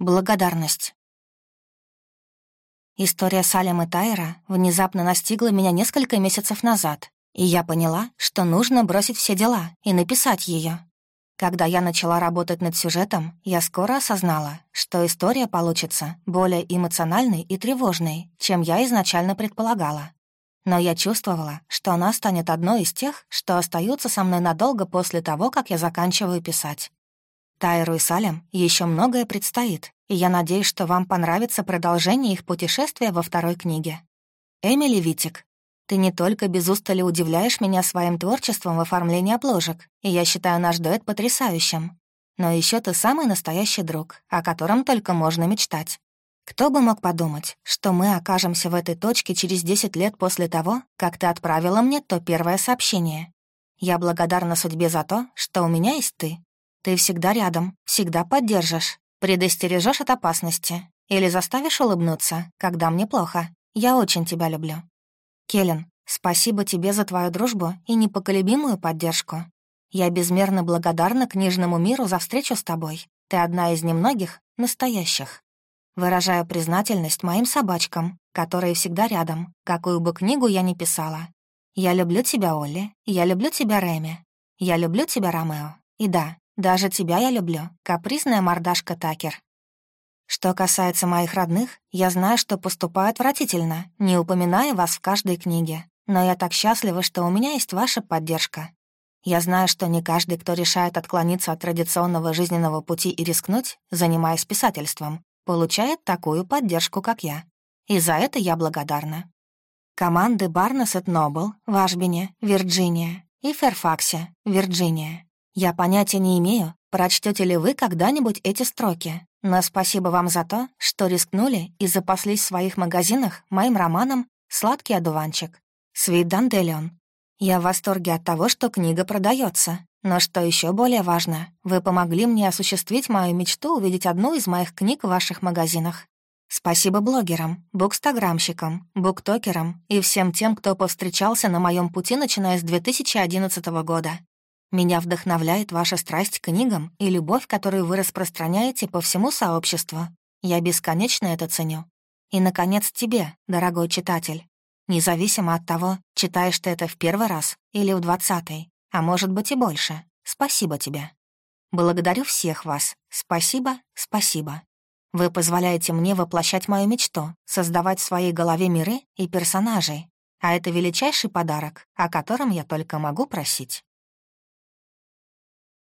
Благодарность. История Салем и Тайра внезапно настигла меня несколько месяцев назад, и я поняла, что нужно бросить все дела и написать ее. Когда я начала работать над сюжетом, я скоро осознала, что история получится более эмоциональной и тревожной, чем я изначально предполагала. Но я чувствовала, что она станет одной из тех, что остаются со мной надолго после того, как я заканчиваю писать. Тайру и Салем еще многое предстоит, и я надеюсь, что вам понравится продолжение их путешествия во второй книге. Эмили Витик, ты не только без устали удивляешь меня своим творчеством в оформлении обложек, и я считаю наш дуэт потрясающим, но еще ты самый настоящий друг, о котором только можно мечтать. Кто бы мог подумать, что мы окажемся в этой точке через 10 лет после того, как ты отправила мне то первое сообщение. Я благодарна судьбе за то, что у меня есть ты. Ты всегда рядом, всегда поддержишь, предостережешь от опасности или заставишь улыбнуться, когда мне плохо. Я очень тебя люблю. Келлен, спасибо тебе за твою дружбу и непоколебимую поддержку. Я безмерно благодарна книжному миру за встречу с тобой. Ты одна из немногих настоящих. Выражаю признательность моим собачкам, которые всегда рядом, какую бы книгу я ни писала. Я люблю тебя, Олли, я люблю тебя, Рэми, я люблю тебя, Ромео. И да, даже тебя я люблю, капризная мордашка Такер. Что касается моих родных, я знаю, что поступаю отвратительно, не упоминая вас в каждой книге. Но я так счастлива, что у меня есть ваша поддержка. Я знаю, что не каждый, кто решает отклониться от традиционного жизненного пути и рискнуть, занимаясь писательством, получает такую поддержку, как я. И за это я благодарна. Команды Барнесет Нобл в Ашбине, Вирджиния и Ферфаксе, Вирджиния. Я понятия не имею, прочтете ли вы когда-нибудь эти строки, но спасибо вам за то, что рискнули и запаслись в своих магазинах моим романом «Сладкий одуванчик». Свит Данделион. Я в восторге от того, что книга продается. Но что еще более важно, вы помогли мне осуществить мою мечту увидеть одну из моих книг в ваших магазинах. Спасибо блогерам, букстаграмщикам, буктокерам и всем тем, кто повстречался на моем пути, начиная с 2011 года. Меня вдохновляет ваша страсть к книгам и любовь, которую вы распространяете по всему сообществу. Я бесконечно это ценю. И, наконец, тебе, дорогой читатель. Независимо от того, читаешь ты это в первый раз или в двадцатый, а может быть и больше, спасибо тебе. Благодарю всех вас. Спасибо, спасибо. Вы позволяете мне воплощать мою мечту, создавать в своей голове миры и персонажей, а это величайший подарок, о котором я только могу просить.